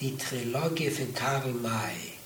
die Trilogie von Karl May